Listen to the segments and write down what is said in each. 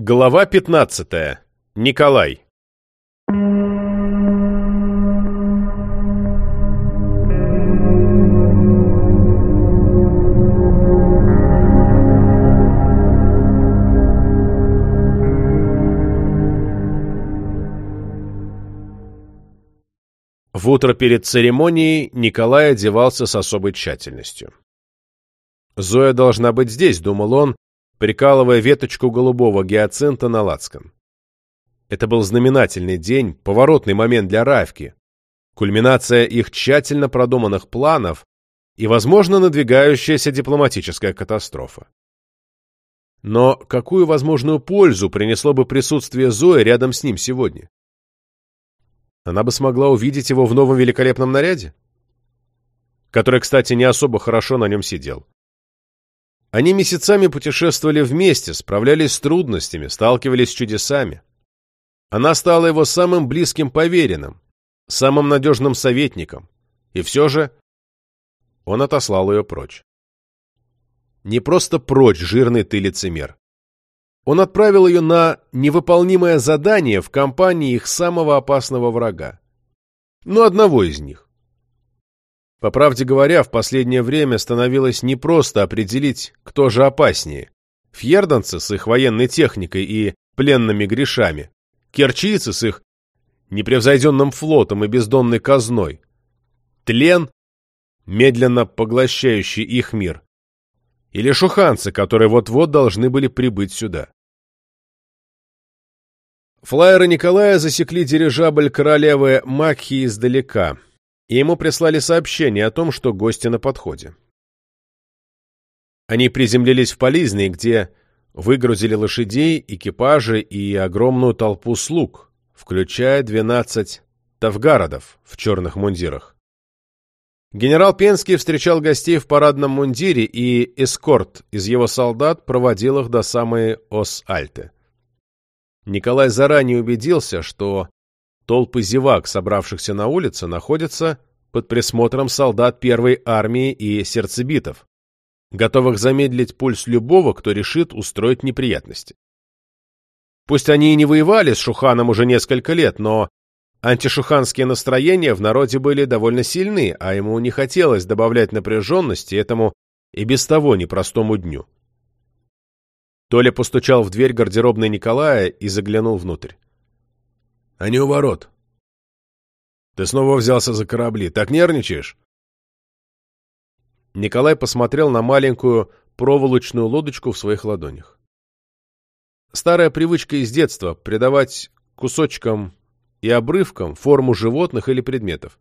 Глава 15. Николай. В утро перед церемонией Николай одевался с особой тщательностью. «Зоя должна быть здесь», — думал он, прикалывая веточку голубого гиацинта на лацкан. Это был знаменательный день, поворотный момент для Равки, кульминация их тщательно продуманных планов и, возможно, надвигающаяся дипломатическая катастрофа. Но какую возможную пользу принесло бы присутствие Зои рядом с ним сегодня? Она бы смогла увидеть его в новом великолепном наряде? Который, кстати, не особо хорошо на нем сидел. Они месяцами путешествовали вместе, справлялись с трудностями, сталкивались с чудесами. Она стала его самым близким поверенным, самым надежным советником. И все же он отослал ее прочь. Не просто прочь, жирный ты лицемер. Он отправил ее на невыполнимое задание в компании их самого опасного врага. Ну, одного из них. По правде говоря, в последнее время становилось непросто определить, кто же опаснее. Фьерданцы с их военной техникой и пленными грешами, керчийцы с их непревзойденным флотом и бездонной казной, тлен, медленно поглощающий их мир, или шуханцы, которые вот-вот должны были прибыть сюда. Флайеры Николая засекли дирижабль королевы Макхи издалека — и ему прислали сообщение о том, что гости на подходе. Они приземлились в Полизной, где выгрузили лошадей, экипажи и огромную толпу слуг, включая 12 тавгародов в черных мундирах. Генерал Пенский встречал гостей в парадном мундире, и эскорт из его солдат проводил их до самой Ос-Альты. Николай заранее убедился, что Толпы зевак, собравшихся на улице, находятся под присмотром солдат первой армии и сердцебитов, готовых замедлить пульс любого, кто решит устроить неприятности. Пусть они и не воевали с Шуханом уже несколько лет, но антишуханские настроения в народе были довольно сильны, а ему не хотелось добавлять напряженности этому и без того непростому дню. Толя постучал в дверь гардеробной Николая и заглянул внутрь. Они у ворот. Ты снова взялся за корабли. Так нервничаешь? Николай посмотрел на маленькую проволочную лодочку в своих ладонях. Старая привычка из детства — придавать кусочкам и обрывкам форму животных или предметов.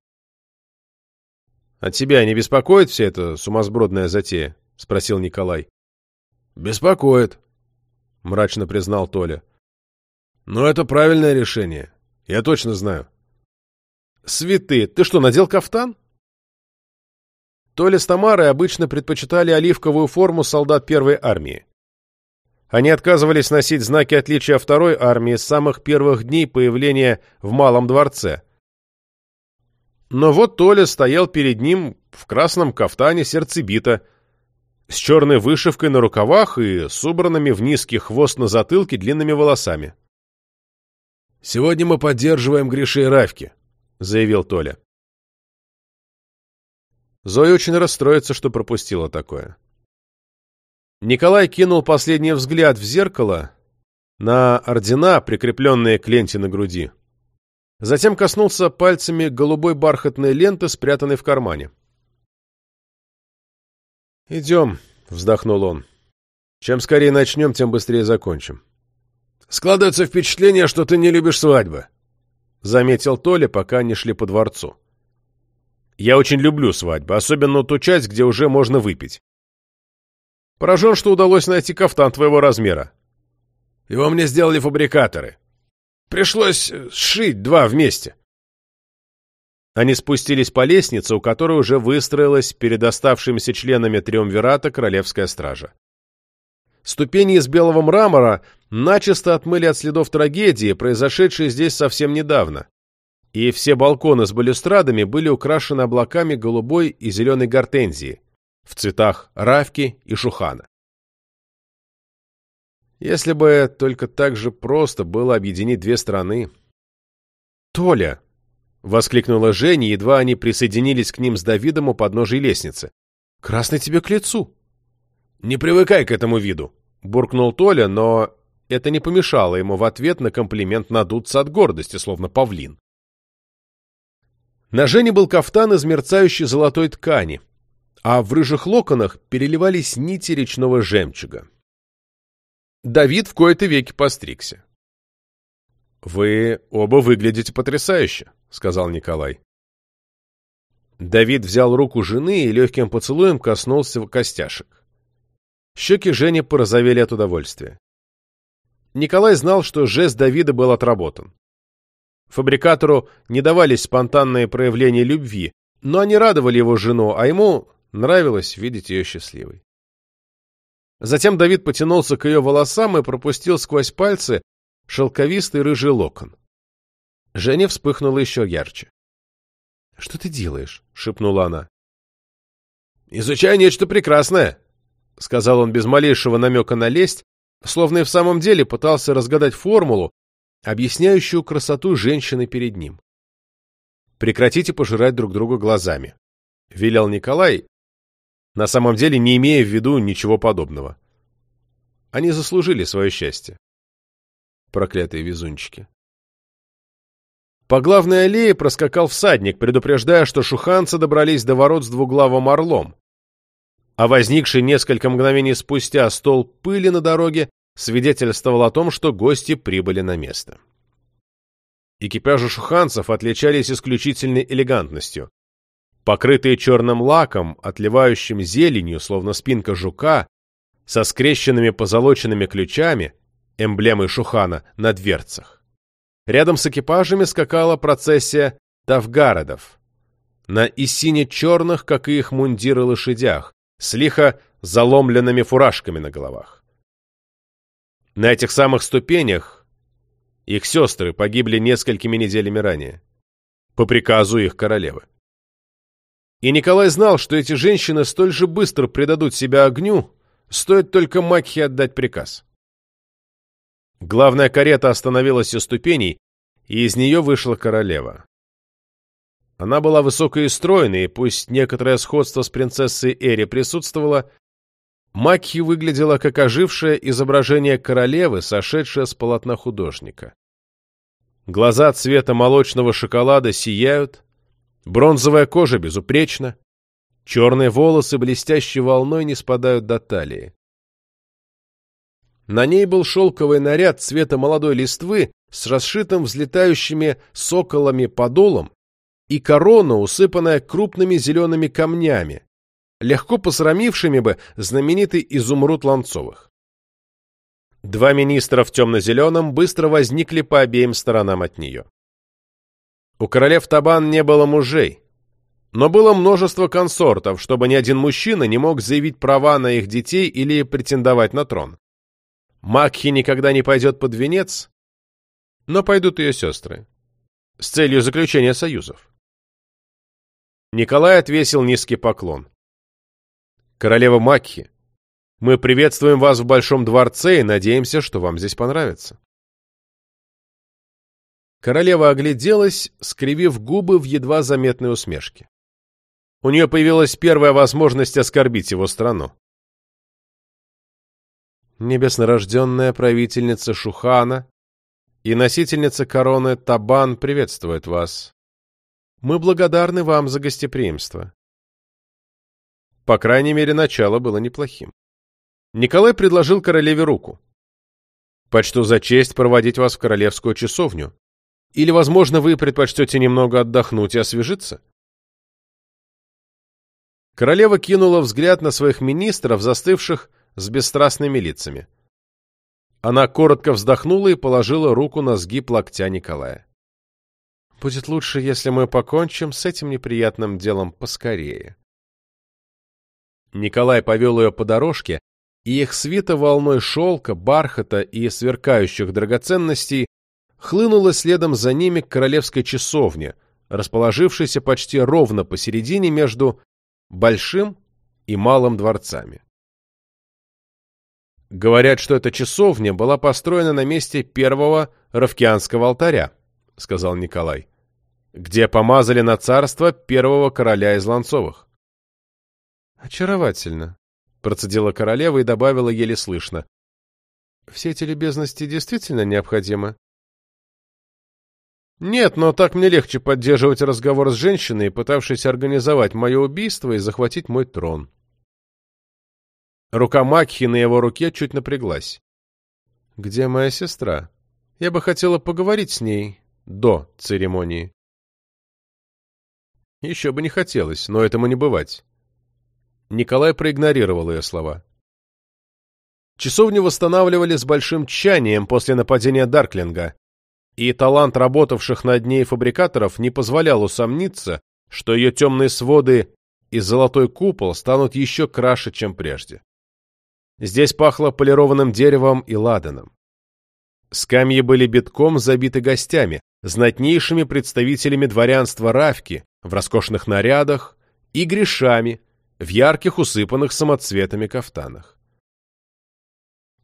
«От тебя не беспокоит вся эта сумасбродная затея?» — спросил Николай. «Беспокоит», — мрачно признал Толя. «Но это правильное решение. Я точно знаю. Святые, ты что, надел кафтан? Толя с Тамарой обычно предпочитали оливковую форму солдат первой армии. Они отказывались носить знаки отличия второй армии с самых первых дней появления в Малом дворце. Но вот Толя стоял перед ним в красном кафтане сердцебита, с черной вышивкой на рукавах и с убранными в низкий хвост на затылке длинными волосами. «Сегодня мы поддерживаем Гриша и Равки», — заявил Толя. Зоя очень расстроится, что пропустила такое. Николай кинул последний взгляд в зеркало на ордена, прикрепленные к ленте на груди. Затем коснулся пальцами голубой бархатной ленты, спрятанной в кармане. «Идем», — вздохнул он. «Чем скорее начнем, тем быстрее закончим». Складывается впечатление, что ты не любишь свадьбы», — заметил Толя, пока они шли по дворцу. «Я очень люблю свадьбы, особенно ту часть, где уже можно выпить. Поражен, что удалось найти кафтан твоего размера. Его мне сделали фабрикаторы. Пришлось сшить два вместе». Они спустились по лестнице, у которой уже выстроилась перед оставшимися членами Триумвирата Королевская стража. Ступени из белого мрамора начисто отмыли от следов трагедии, произошедшей здесь совсем недавно. И все балконы с балюстрадами были украшены облаками голубой и зеленой гортензии в цветах равки и шухана. Если бы только так же просто было объединить две страны. «Толя!» — воскликнула Женя, едва они присоединились к ним с Давидом у подножия лестницы. «Красный тебе к лицу!» «Не привыкай к этому виду!» — буркнул Толя, но это не помешало ему в ответ на комплимент надуться от гордости, словно павлин. На Жене был кафтан из мерцающей золотой ткани, а в рыжих локонах переливались нити речного жемчуга. Давид в кои-то веки постригся. «Вы оба выглядите потрясающе», — сказал Николай. Давид взял руку жены и легким поцелуем коснулся костяшек. Щеки Жени порозовели от удовольствия. Николай знал, что жест Давида был отработан. Фабрикатору не давались спонтанные проявления любви, но они радовали его жену, а ему нравилось видеть ее счастливой. Затем Давид потянулся к ее волосам и пропустил сквозь пальцы шелковистый рыжий локон. Женя вспыхнула еще ярче. — Что ты делаешь? — шепнула она. — Изучаю нечто прекрасное, — сказал он без малейшего намека на лесть, словно и в самом деле пытался разгадать формулу, объясняющую красоту женщины перед ним. «Прекратите пожирать друг друга глазами», — велел Николай, на самом деле не имея в виду ничего подобного. Они заслужили свое счастье. Проклятые везунчики. По главной аллее проскакал всадник, предупреждая, что шуханцы добрались до ворот с двуглавым орлом. А возникший несколько мгновений спустя стол пыли на дороге свидетельствовал о том, что гости прибыли на место. Экипажи шуханцев отличались исключительной элегантностью. Покрытые черным лаком, отливающим зеленью, словно спинка жука, со скрещенными позолоченными ключами, эмблемой шухана, на дверцах. Рядом с экипажами скакала процессия тавгародов на и сине-черных, как и их мундиры, лошадях, с лихо заломленными фуражками на головах. На этих самых ступенях их сестры погибли несколькими неделями ранее, по приказу их королевы. И Николай знал, что эти женщины столь же быстро предадут себя огню, стоит только Макхе отдать приказ. Главная карета остановилась у ступеней, и из нее вышла королева. Она была высокой и стройной, и пусть некоторое сходство с принцессой Эри присутствовало, Макхи выглядела как ожившее изображение королевы, сошедшее с полотна художника. Глаза цвета молочного шоколада сияют, бронзовая кожа безупречна, черные волосы блестящей волной не спадают до талии. На ней был шелковый наряд цвета молодой листвы с расшитым взлетающими соколами подолом и корона, усыпанная крупными зелеными камнями, легко посрамившими бы знаменитый изумруд Ланцовых. Два министра в темно-зеленом быстро возникли по обеим сторонам от нее. У королев Табан не было мужей, но было множество консортов, чтобы ни один мужчина не мог заявить права на их детей или претендовать на трон. Макхи никогда не пойдет под венец, но пойдут ее сестры, с целью заключения союзов. Николай отвесил низкий поклон. Королева Макхи, мы приветствуем вас в Большом дворце и надеемся, что вам здесь понравится. Королева огляделась, скривив губы в едва заметной усмешке. У нее появилась первая возможность оскорбить его страну. Небеснорожденная правительница Шухана и носительница короны Табан приветствует вас. Мы благодарны вам за гостеприимство. По крайней мере, начало было неплохим. Николай предложил королеве руку. «Почту за честь проводить вас в королевскую часовню. Или, возможно, вы предпочтете немного отдохнуть и освежиться?» Королева кинула взгляд на своих министров, застывших с бесстрастными лицами. Она коротко вздохнула и положила руку на сгиб локтя Николая. «Будет лучше, если мы покончим с этим неприятным делом поскорее». Николай повел ее по дорожке, и их свита волной шелка, бархата и сверкающих драгоценностей хлынула следом за ними к королевской часовне, расположившейся почти ровно посередине между большим и малым дворцами. Говорят, что эта часовня была построена на месте первого Равкианского алтаря, сказал Николай, где помазали на царство первого короля из Ланцовых. Очаровательно, процедила королева и добавила еле слышно. Все эти любезности действительно необходимы? Нет, но так мне легче поддерживать разговор с женщиной, пытавшейся организовать мое убийство и захватить мой трон. Рука Макхи на его руке чуть напряглась. «Где моя сестра? Я бы хотела поговорить с ней до церемонии». Еще бы не хотелось, но этому не бывать. Николай проигнорировал ее слова. Часовню восстанавливали с большим тщанием после нападения Дарклинга, и талант работавших над ней фабрикаторов не позволял усомниться, что ее темные своды и золотой купол станут еще краше, чем прежде. Здесь пахло полированным деревом и ладаном. Скамьи были битком забиты гостями, знатнейшими представителями дворянства Равки в роскошных нарядах и грешами в ярких усыпанных самоцветами кафтанах.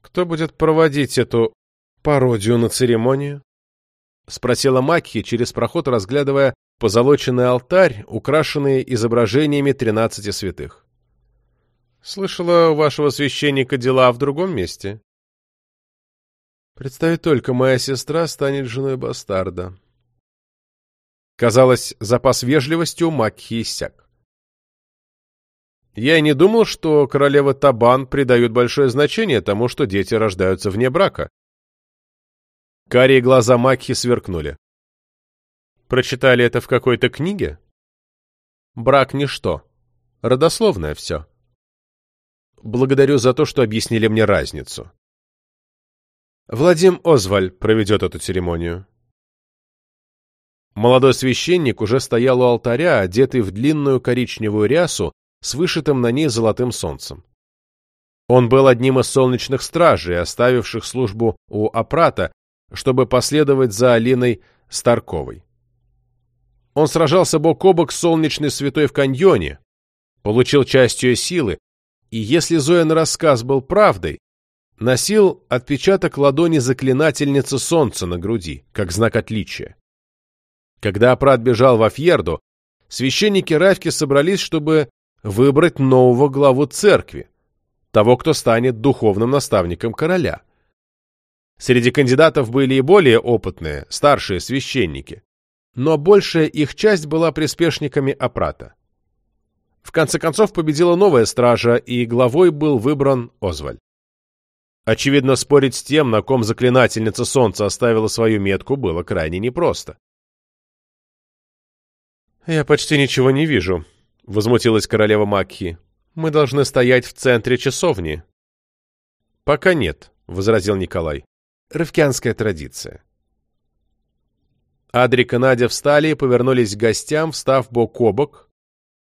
Кто будет проводить эту пародию на церемонию? — спросила Макхи через проход, разглядывая позолоченный алтарь, украшенный изображениями тринадцати святых. «Слышала, у вашего священника дела в другом месте?» «Представить только, моя сестра станет женой бастарда». Казалось, запас вежливости у Макхи иссяк. Я и не думал, что королева Табан придает большое значение тому, что дети рождаются вне брака. Карие глаза Макхи сверкнули. Прочитали это в какой-то книге? Брак — ничто. Родословное все. Благодарю за то, что объяснили мне разницу. Владим Озваль проведет эту церемонию. Молодой священник уже стоял у алтаря, одетый в длинную коричневую рясу с вышитым на ней золотым солнцем. Он был одним из солнечных стражей, оставивших службу у Апрата чтобы последовать за Алиной Старковой. Он сражался бок о бок с солнечной святой в каньоне, получил часть ее силы, и если Зоин рассказ был правдой, носил отпечаток ладони заклинательницы солнца на груди, как знак отличия. Когда Апрат бежал в Афьерду, священники Равки собрались, чтобы выбрать нового главу церкви, того, кто станет духовным наставником короля. Среди кандидатов были и более опытные, старшие священники, но большая их часть была приспешниками Апрата. В конце концов победила новая стража, и главой был выбран Озваль. Очевидно, спорить с тем, на ком заклинательница солнца оставила свою метку, было крайне непросто. «Я почти ничего не вижу», — возмутилась королева Макхи. «Мы должны стоять в центре часовни». «Пока нет», — возразил Николай. Рывкянская традиция. Адрик и Надя встали и повернулись к гостям, встав бок о бок,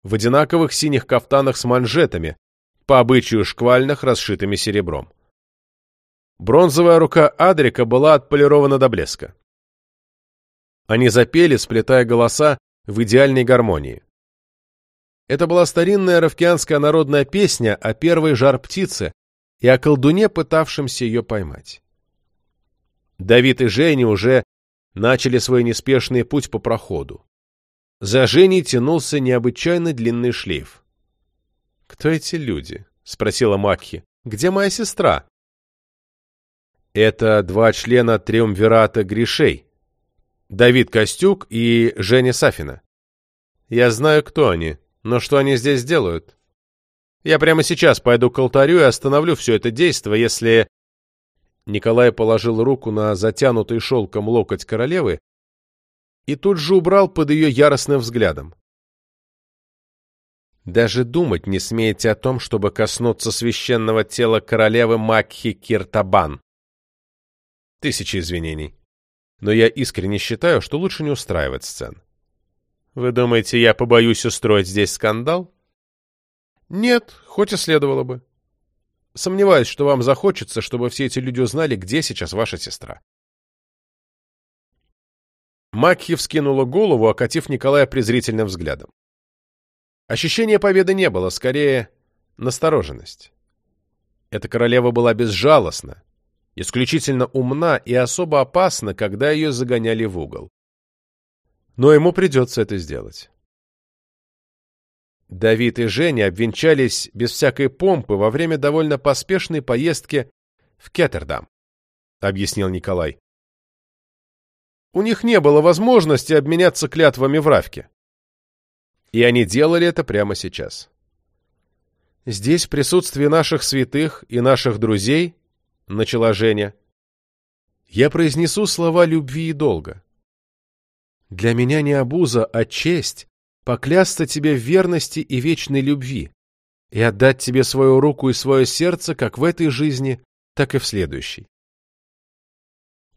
в одинаковых синих кафтанах с манжетами, по обычаю шквальных, расшитыми серебром. Бронзовая рука Адрика была отполирована до блеска. Они запели, сплетая голоса в идеальной гармонии. Это была старинная ровкианская народная песня о первой жар-птице и о колдуне, пытавшемся ее поймать. Давид и Женя уже начали свой неспешный путь по проходу. За Женей тянулся необычайно длинный шлейф. «Кто эти люди?» — спросила Макхи. «Где моя сестра?» «Это два члена Триумвирата Гришей. Давид Костюк и Женя Сафина. Я знаю, кто они, но что они здесь делают? Я прямо сейчас пойду к алтарю и остановлю все это действо, если Николай положил руку на затянутый шелком локоть королевы и тут же убрал под ее яростным взглядом. «Даже думать не смеете о том, чтобы коснуться священного тела королевы Макхи Киртабан. Тысячи извинений. Но я искренне считаю, что лучше не устраивать сцен. Вы думаете, я побоюсь устроить здесь скандал? Нет, хоть и следовало бы. Сомневаюсь, что вам захочется, чтобы все эти люди узнали, где сейчас ваша сестра. Макхи вскинула голову, окатив Николая презрительным взглядом. Ощущения победы не было, скорее, настороженность. Эта королева была безжалостна, исключительно умна и особо опасна, когда ее загоняли в угол. Но ему придется это сделать. Давид и Женя обвенчались без всякой помпы во время довольно поспешной поездки в Кеттердам, объяснил Николай. У них не было возможности обменяться клятвами в Равке. И они делали это прямо сейчас. Здесь, в присутствии наших святых и наших друзей, — начала Женя, — я произнесу слова любви и долга. Для меня не обуза, а честь поклясться тебе в верности и вечной любви и отдать тебе свою руку и свое сердце как в этой жизни, так и в следующей.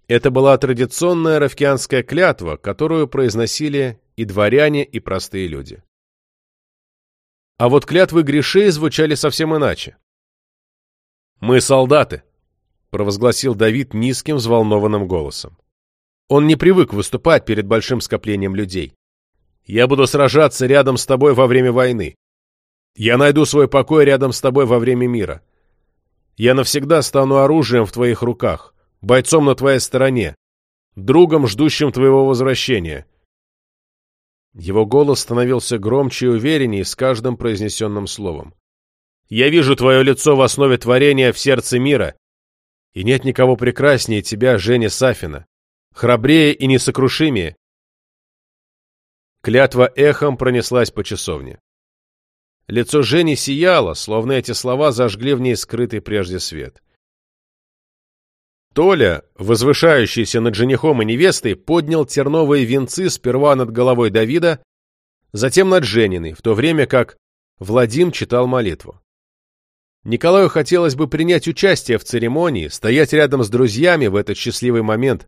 Это была традиционная равкианская клятва, которую произносили и дворяне, и простые люди. А вот клятвы грешей звучали совсем иначе. «Мы солдаты», — провозгласил Давид низким, взволнованным голосом. Он не привык выступать перед большим скоплением людей. «Я буду сражаться рядом с тобой во время войны. Я найду свой покой рядом с тобой во время мира. Я навсегда стану оружием в твоих руках, бойцом на твоей стороне, другом, ждущим твоего возвращения». Его голос становился громче и увереннее с каждым произнесенным словом. «Я вижу твое лицо в основе творения в сердце мира, и нет никого прекраснее тебя, Женя Сафина, храбрее и несокрушимее». Клятва эхом пронеслась по часовне. Лицо Жени сияло, словно эти слова зажгли в ней скрытый прежде свет. Толя, возвышающийся над женихом и невестой, поднял терновые венцы сперва над головой Давида, затем над Жениной, в то время как Владим читал молитву. Николаю хотелось бы принять участие в церемонии, стоять рядом с друзьями в этот счастливый момент,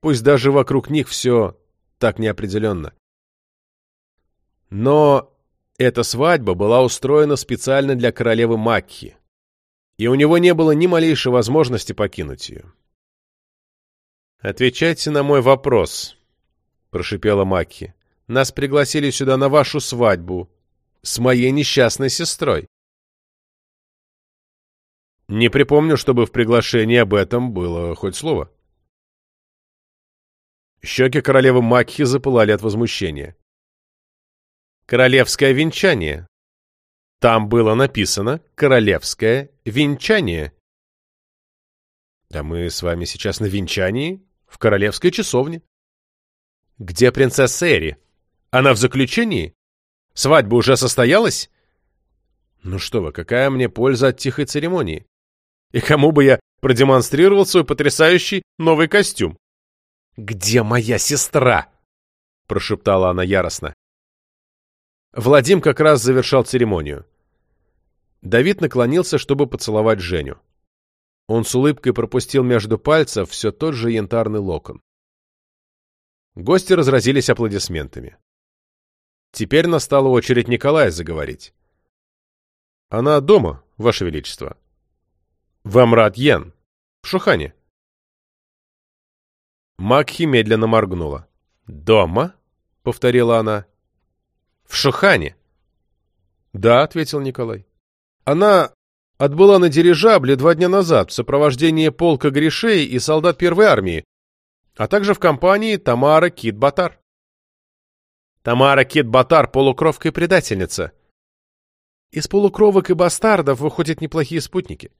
пусть даже вокруг них все так неопределенно. Но эта свадьба была устроена специально для королевы Макхи, и у него не было ни малейшей возможности покинуть ее. «Отвечайте на мой вопрос», — прошипела Макхи. «Нас пригласили сюда на вашу свадьбу с моей несчастной сестрой». Не припомню, чтобы в приглашении об этом было хоть слово. Щеки королевы Макхи запылали от возмущения. «Королевское венчание», там было написано «Королевское венчание». Да мы с вами сейчас на венчании в королевской часовне. Где принцесса Эри? Она в заключении? Свадьба уже состоялась? Ну что вы, какая мне польза от тихой церемонии? И кому бы я продемонстрировал свой потрясающий новый костюм? «Где моя сестра?» — прошептала она яростно. Владим как раз завершал церемонию. Давид наклонился, чтобы поцеловать Женю. Он с улыбкой пропустил между пальцев все тот же янтарный локон. Гости разразились аплодисментами. Теперь настала очередь Николая заговорить. «Она дома, Ваше Величество. В Амрат Йен, в Шухане». Макхи медленно моргнула. «Дома?» — повторила она. В Шухане. Да, ответил Николай. Она отбыла на дирижабле два дня назад в сопровождении полка грешей и солдат первой армии, а также в компании Тамара Кит-Батар. Тамара Кит-Батар — полукровка и предательница. Из полукровок и бастардов выходят неплохие спутники.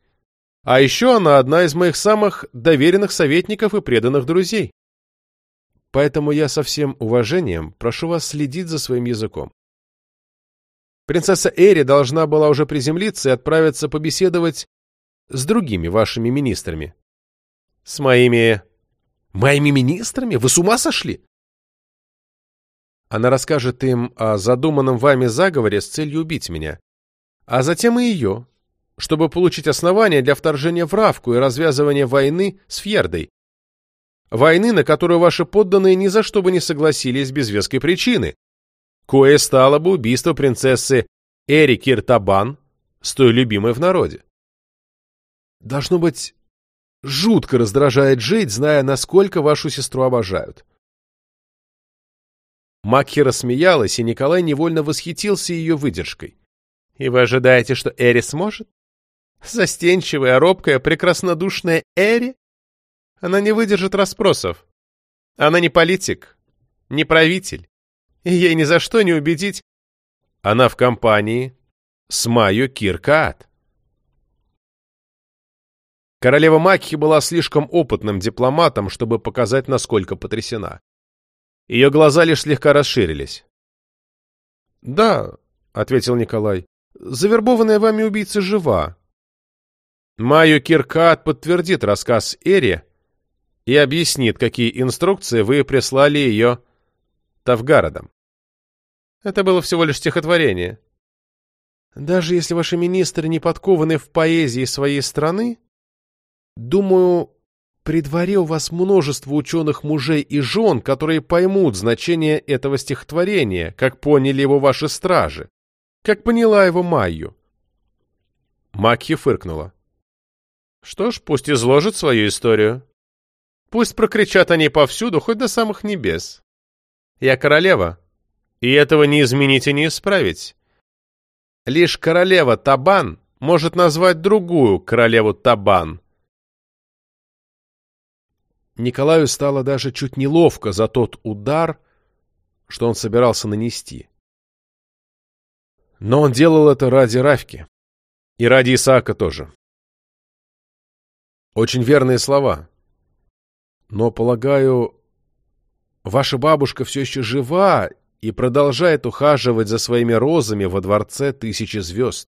А еще она одна из моих самых доверенных советников и преданных друзей. Поэтому я со всем уважением прошу вас следить за своим языком. Принцесса Эри должна была уже приземлиться и отправиться побеседовать с другими вашими министрами. С моими... Моими министрами? Вы с ума сошли? Она расскажет им о задуманном вами заговоре с целью убить меня, а затем и ее, чтобы получить основания для вторжения в Равку и развязывания войны с Фьердой. Войны, на которую ваши подданные ни за что бы не согласились без веской причины, кое стало бы убийство принцессы Эри Киртабан, столь любимой в народе. Должно быть, жутко раздражает жить, зная, насколько вашу сестру обожают. Макхи рассмеялась, и Николай невольно восхитился ее выдержкой. «И вы ожидаете, что Эри сможет? Застенчивая, робкая, прекраснодушная Эри? Она не выдержит расспросов. Она не политик, не правитель. И ей ни за что не убедить. Она в компании с Майо Киркаат. Королева Макхи была слишком опытным дипломатом, чтобы показать, насколько потрясена. Ее глаза лишь слегка расширились. «Да», — ответил Николай, — «завербованная вами убийца жива. Майю Киркат подтвердит рассказ Эри и объяснит, какие инструкции вы прислали ее Тавгародом. Это было всего лишь стихотворение. Даже если ваши министры не подкованы в поэзии своей страны, думаю, при дворе у вас множество ученых мужей и жен, которые поймут значение этого стихотворения, как поняли его ваши стражи, как поняла его Майю. Макхи фыркнула. Что ж, пусть изложит свою историю. Пусть прокричат они повсюду, хоть до самых небес. Я королева, и этого не изменить и не исправить. Лишь королева Табан может назвать другую королеву Табан — Николаю стало даже чуть неловко за тот удар, что он собирался нанести. Но он делал это ради Равки. И ради Исаака тоже. Очень верные слова. Но, полагаю, ваша бабушка все еще жива и продолжает ухаживать за своими розами во дворце тысячи звезд.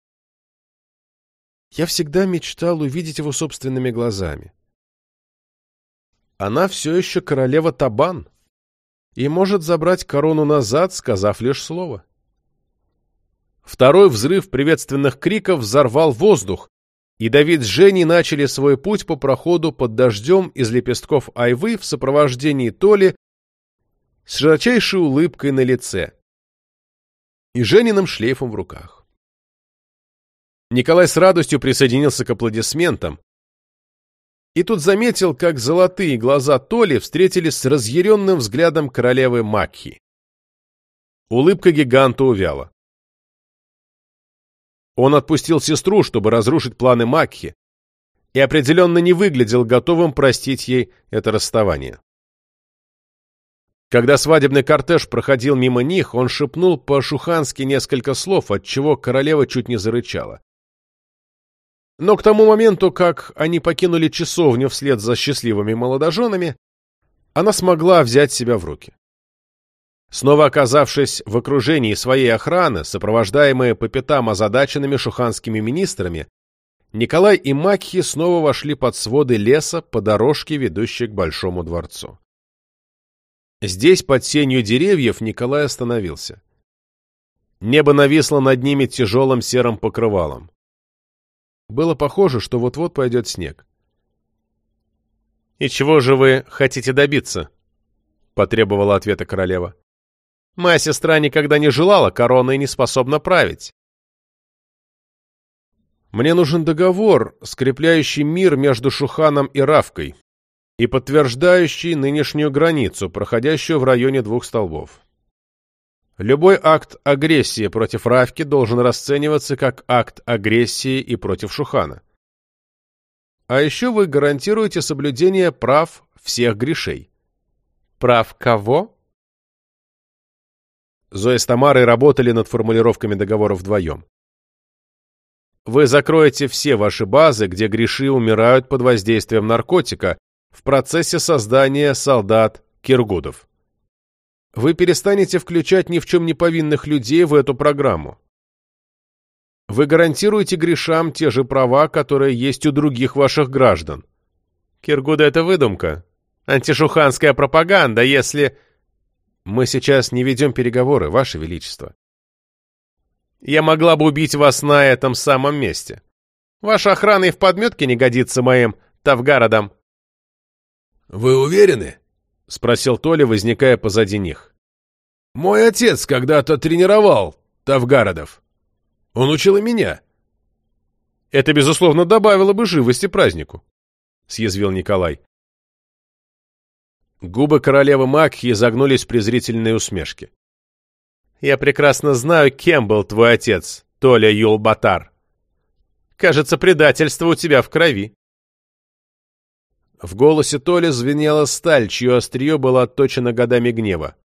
Я всегда мечтал увидеть его собственными глазами она все еще королева Табан и может забрать корону назад, сказав лишь слово. Второй взрыв приветственных криков взорвал воздух, и Давид с Женей начали свой путь по проходу под дождем из лепестков айвы в сопровождении Толи с широчайшей улыбкой на лице и Жениным шлейфом в руках. Николай с радостью присоединился к аплодисментам, и тут заметил, как золотые глаза Толи встретились с разъяренным взглядом королевы Макхи. Улыбка гиганта увяла. Он отпустил сестру, чтобы разрушить планы Макхи, и определенно не выглядел готовым простить ей это расставание. Когда свадебный кортеж проходил мимо них, он шепнул по-шухански несколько слов, от чего королева чуть не зарычала. Но к тому моменту, как они покинули часовню вслед за счастливыми молодоженами, она смогла взять себя в руки. Снова оказавшись в окружении своей охраны, сопровождаемые по пятам озадаченными шуханскими министрами, Николай и Макхи снова вошли под своды леса по дорожке, ведущей к Большому дворцу. Здесь, под сенью деревьев, Николай остановился. Небо нависло над ними тяжелым серым покрывалом. Было похоже, что вот-вот пойдет снег. «И чего же вы хотите добиться?» — потребовала ответа королева. «Моя сестра никогда не желала короны и не способна править». «Мне нужен договор, скрепляющий мир между Шуханом и Равкой и подтверждающий нынешнюю границу, проходящую в районе двух столбов. Любой акт агрессии против Равки должен расцениваться как акт агрессии и против Шухана. А еще вы гарантируете соблюдение прав всех грешей. Прав кого? Зоя с Тамарой работали над формулировками договора вдвоем. Вы закроете все ваши базы, где греши умирают под воздействием наркотика в процессе создания солдат Киргудов вы перестанете включать ни в чем не повинных людей в эту программу. Вы гарантируете грешам те же права, которые есть у других ваших граждан. Киргуда — это выдумка. Антишуханская пропаганда, если... Мы сейчас не ведем переговоры, Ваше Величество. Я могла бы убить вас на этом самом месте. Ваша охрана и в подметке не годится моим Тавгародом. Вы уверены? — спросил Толя, возникая позади них. «Мой отец когда-то тренировал Тавгародов. Он учил и меня». «Это, безусловно, добавило бы живости празднику», — съязвил Николай. Губы королевы Макхи загнулись в презрительной усмешке. «Я прекрасно знаю, кем был твой отец, Толя Юлбатар. Кажется, предательство у тебя в крови. В голосе Толи звенела сталь, чье острие было отточено годами гнева.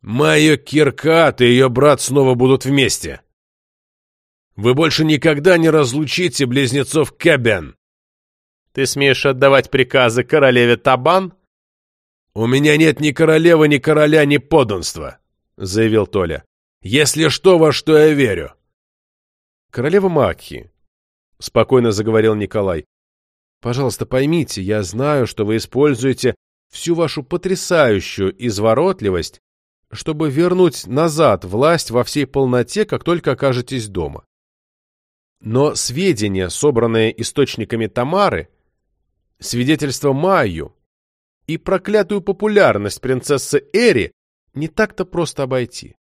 «Майя Киркат и ее брат снова будут вместе. Вы больше никогда не разлучите близнецов Кэбен. Ты смеешь отдавать приказы королеве Табан? У меня нет ни королевы, ни короля, ни подданства, заявил Толя. Если что, во что я верю. Королева Макхи, спокойно заговорил Николай. Пожалуйста, поймите, я знаю, что вы используете всю вашу потрясающую изворотливость, чтобы вернуть назад власть во всей полноте, как только окажетесь дома. Но сведения, собранные источниками Тамары, свидетельство Майю и проклятую популярность принцессы Эри не так-то просто обойти.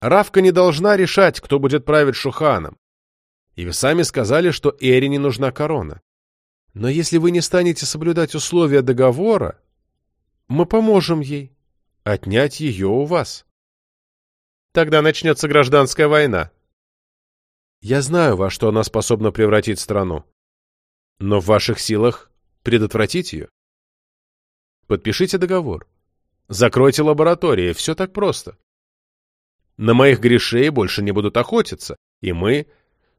Равка не должна решать, кто будет править Шуханом. И вы сами сказали, что Эри не нужна корона. Но если вы не станете соблюдать условия договора, мы поможем ей отнять ее у вас. Тогда начнется гражданская война. Я знаю, во что она способна превратить страну. Но в ваших силах предотвратить ее. Подпишите договор. Закройте лаборатории. Все так просто. На моих грешей больше не будут охотиться, и мы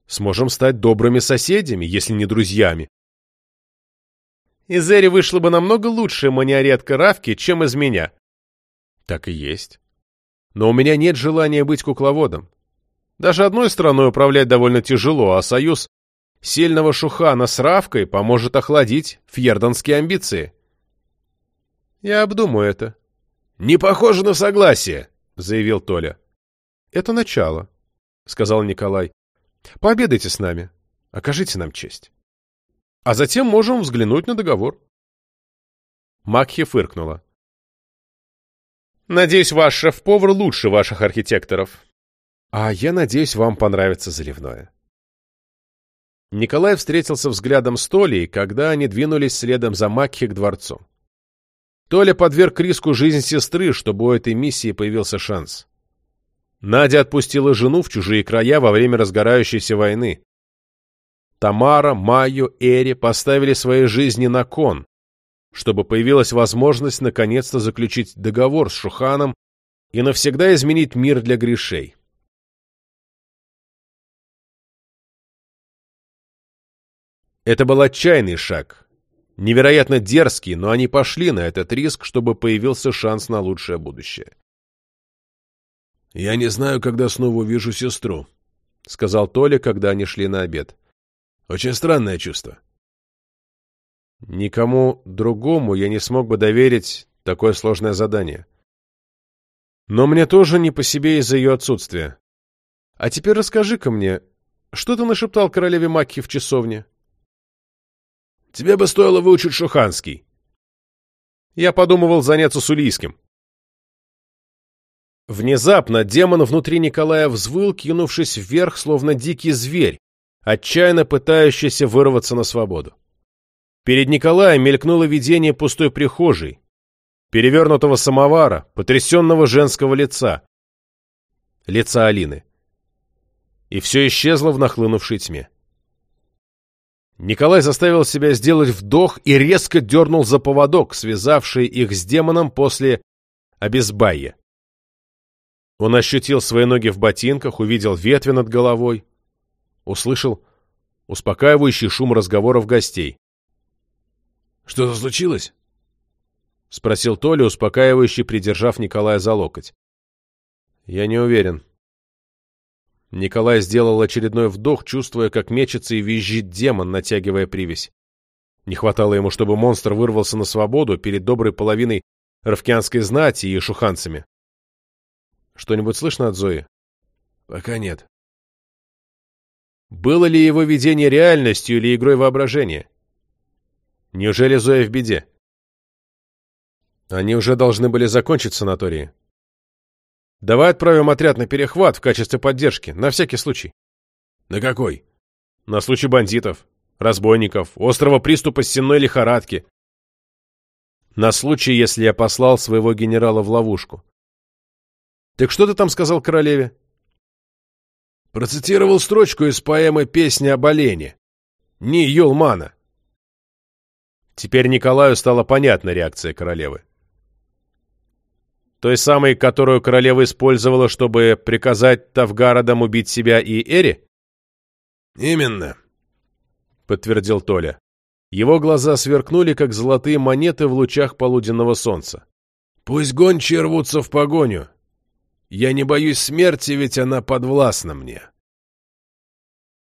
сможем стать добрыми соседями, если не друзьями. Из Эри вышла бы намного лучше маниаретка Равки, чем из меня. Так и есть. Но у меня нет желания быть кукловодом. Даже одной страной управлять довольно тяжело, а союз сильного шухана с Равкой поможет охладить фьерданские амбиции. Я обдумаю это. — Не похоже на согласие, — заявил Толя. — Это начало, — сказал Николай. — Пообедайте с нами. Окажите нам честь. А затем можем взглянуть на договор. Макхи фыркнула. «Надеюсь, ваш шеф-повар лучше ваших архитекторов. А я надеюсь, вам понравится заливное. Николай встретился взглядом с Толей, когда они двинулись следом за Макхи к дворцу. Толя подверг риску жизнь сестры, чтобы у этой миссии появился шанс. Надя отпустила жену в чужие края во время разгорающейся войны. Тамара, Майю, Эри поставили свои жизни на кон, чтобы появилась возможность наконец-то заключить договор с Шуханом и навсегда изменить мир для грешей. Это был отчаянный шаг. Невероятно дерзкий, но они пошли на этот риск, чтобы появился шанс на лучшее будущее. «Я не знаю, когда снова увижу сестру», — сказал Толя, когда они шли на обед. «Очень странное чувство». «Никому другому я не смог бы доверить такое сложное задание. Но мне тоже не по себе из-за ее отсутствия. А теперь расскажи-ка мне, что ты нашептал королеве Макхи в часовне?» Тебе бы стоило выучить шуханский. Я подумывал заняться сулийским. Внезапно демон внутри Николая взвыл, кинувшись вверх, словно дикий зверь, отчаянно пытающийся вырваться на свободу. Перед Николаем мелькнуло видение пустой прихожей, перевернутого самовара, потрясенного женского лица, лица Алины. И все исчезло в нахлынувшей тьме. Николай заставил себя сделать вдох и резко дернул за поводок, связавший их с демоном после обезбайя. Он ощутил свои ноги в ботинках, увидел ветви над головой, услышал успокаивающий шум разговоров гостей. «Что-то случилось?» — спросил Толя, успокаивающий, придержав Николая за локоть. «Я не уверен», Николай сделал очередной вдох, чувствуя, как мечется и визжит демон, натягивая привязь. Не хватало ему, чтобы монстр вырвался на свободу перед доброй половиной ровкианской знати и шуханцами. Что-нибудь слышно от Зои? Пока нет. Было ли его видение реальностью или игрой воображения? Неужели Зоя в беде? Они уже должны были закончить санатории. Давай отправим отряд на перехват в качестве поддержки, на всякий случай. На какой? На случай бандитов, разбойников, острого приступа сенной лихорадки. На случай, если я послал своего генерала в ловушку. Так что ты там сказал королеве? Процитировал строчку из поэмы «Песня об олене». Ни Юлмана. Теперь Николаю стала понятна реакция королевы. Той самой, которую королева использовала, чтобы приказать Тавгародам убить себя и Эри? «Именно», — подтвердил Толя. Его глаза сверкнули, как золотые монеты в лучах полуденного солнца. «Пусть гончие рвутся в погоню. Я не боюсь смерти, ведь она подвластна мне».